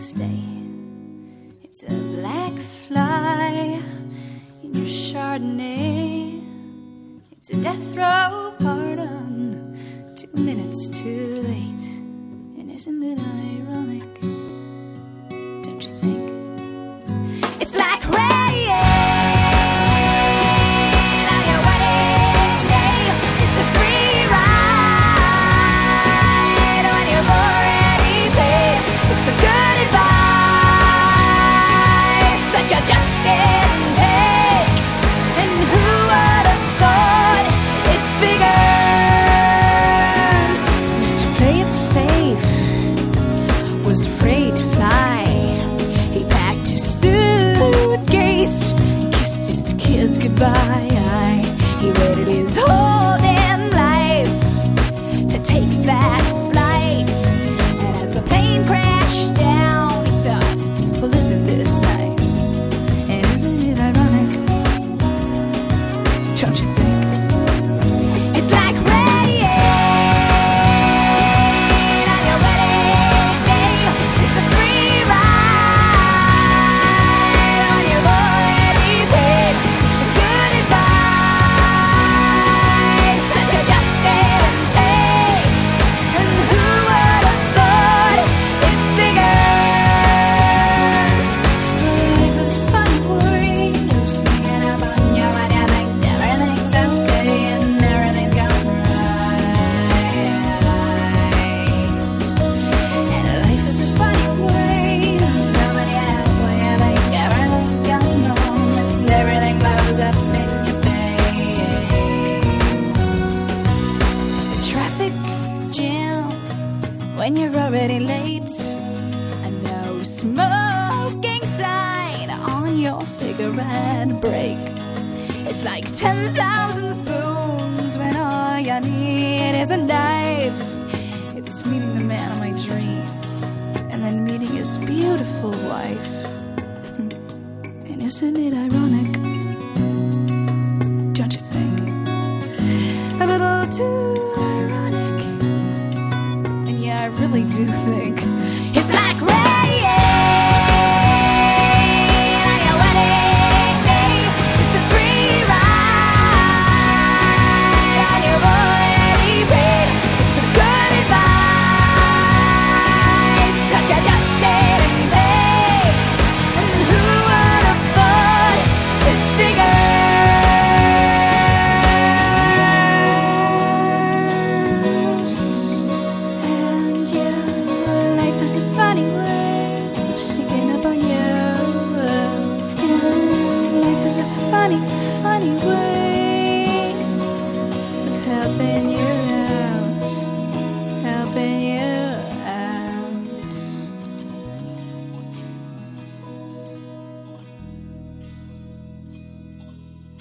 next day. It's a black fly in your Chardonnay. It's a death row pardon, two minutes too late. And isn't it ironic? Don't you think? goodbye. and you're already late. and no smoking sign on your cigarette break. It's like 10,000 spoons when all you need is a knife. It's meeting the man of my dreams and then meeting his beautiful wife. Hmm. and isn't it ironic? Don't you think? A little too really do think Funny, honey,